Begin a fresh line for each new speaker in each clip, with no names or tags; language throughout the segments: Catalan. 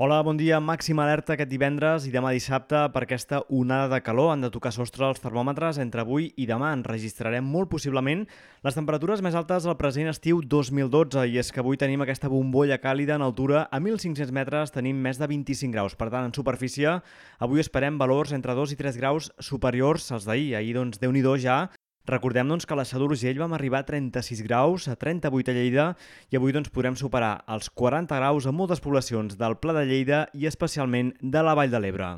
Hola, bon dia. Màxima alerta aquest divendres i demà dissabte per aquesta onada de calor. Han de tocar sostre els termòmetres entre avui i demà. En registrarem molt possiblement les temperatures més altes al present estiu 2012 i és que avui tenim aquesta bombolla càlida en altura a 1.500 metres tenim més de 25 graus. Per tant, en superfície, avui esperem valors entre 2 i 3 graus superiors als d'ahir. Ahir, doncs, déu nhi ja Recordem doncs, que a la Seu d'Urgell vam arribar a 36 graus, a 38 a Lleida, i avui doncs, podrem superar els 40 graus a moltes poblacions del Pla de Lleida i especialment de la Vall de l'Ebre.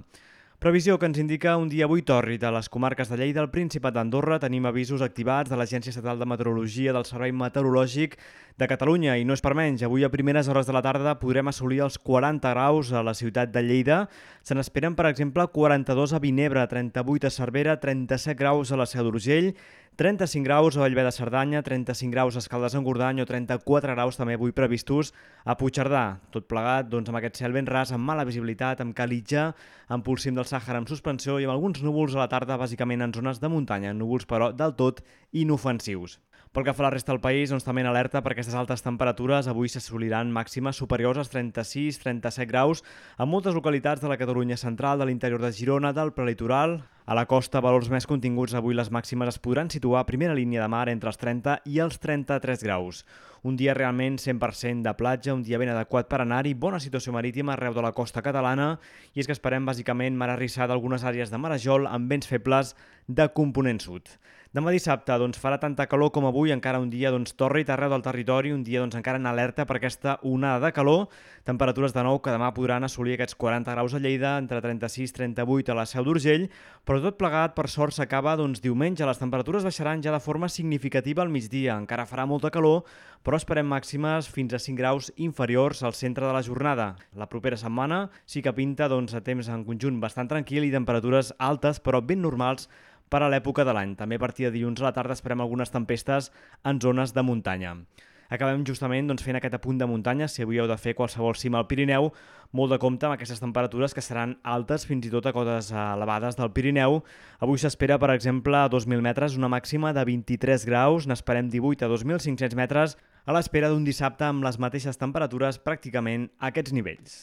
Previsió que ens indica un dia avui tòrrid a les comarques de Lleida, el Principat d'Andorra. Tenim avisos activats de l'Agència Estatal de Meteorologia del Servei Meteorològic de Catalunya i no és per menys. Avui a primeres hores de la tarda podrem assolir els 40 graus a la ciutat de Lleida. Se n'esperen, per exemple, 42 a Vinebre, 38 a Cervera, 37 graus a la Seu d'Urgell, 35 graus a Vallvé de Cerdanya, 35 graus a Escaldes en Gordany o 34 graus també avui previstos a Puigcerdà. Tot plegat doncs, amb aquest cel ben ras, amb mala visibilitat, amb calitja, amb pulsim del Sàhara amb suspensió i amb alguns núvols a la tarda, bàsicament en zones de muntanya, núvols però del tot inofensius. Pel que fa a la resta del país, doncs també en alerta per aquestes altes temperatures. Avui s'assoliran màximes superiors als 36-37 graus en moltes localitats de la Catalunya central, de l'interior de Girona, del prelitoral. A la costa, valors més continguts, avui les màximes es podran situar a primera línia de mar entre els 30 i els 33 graus. Un dia realment 100% de platja, un dia ben adequat per anar-hi, bona situació marítima arreu de la costa catalana, i és que esperem bàsicament mar arrissada d'algunes àrees de marajol amb vents febles de component sud. Demà dissabte doncs, farà tanta calor com avui, encara un dia doncs, tòrrid arreu del territori, un dia doncs, encara en alerta per aquesta onada de calor. Temperatures de nou que demà podran assolir aquests 40 graus a Lleida, entre 36 i 38 a la Seu d'Urgell, però tot plegat, per sort, s'acaba doncs, diumenge. Les temperatures baixaran ja de forma significativa al migdia. Encara farà molta calor, però esperem màximes fins a 5 graus inferiors al centre de la jornada. La propera setmana sí que pinta doncs, a temps en conjunt bastant tranquil i temperatures altes, però ben normals per a l'època de l'any. També a partir de dilluns a la tarda esperem algunes tempestes en zones de muntanya. Acabem justament doncs, fent aquest apunt de muntanya, si avui heu de fer qualsevol cima al Pirineu, molt de compte amb aquestes temperatures que seran altes fins i tot a cotes elevades del Pirineu. Avui s'espera, per exemple, a 2.000 metres una màxima de 23 graus, n'esperem 18 a 2.500 metres, a l'espera d'un dissabte amb les mateixes temperatures pràcticament a aquests nivells.